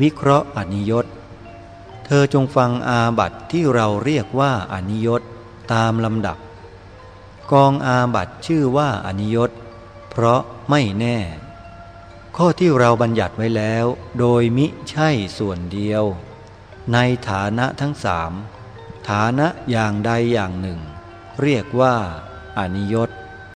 วิเคราะห์อนิยต เธอจงฟังอาบัตที่เราเรียกว่าอนิยตตามลำดับ กองอาบัตชื่อว่าอนิยต เพราะไม่แน่ ข้อที่เราบัญญัติไว้แล้ว โดยมิใช่ส่วนเดียว ในฐานะทั้งสามฐานะอย่างใดอย่างหนึ่ง เรียกว่าอนิยต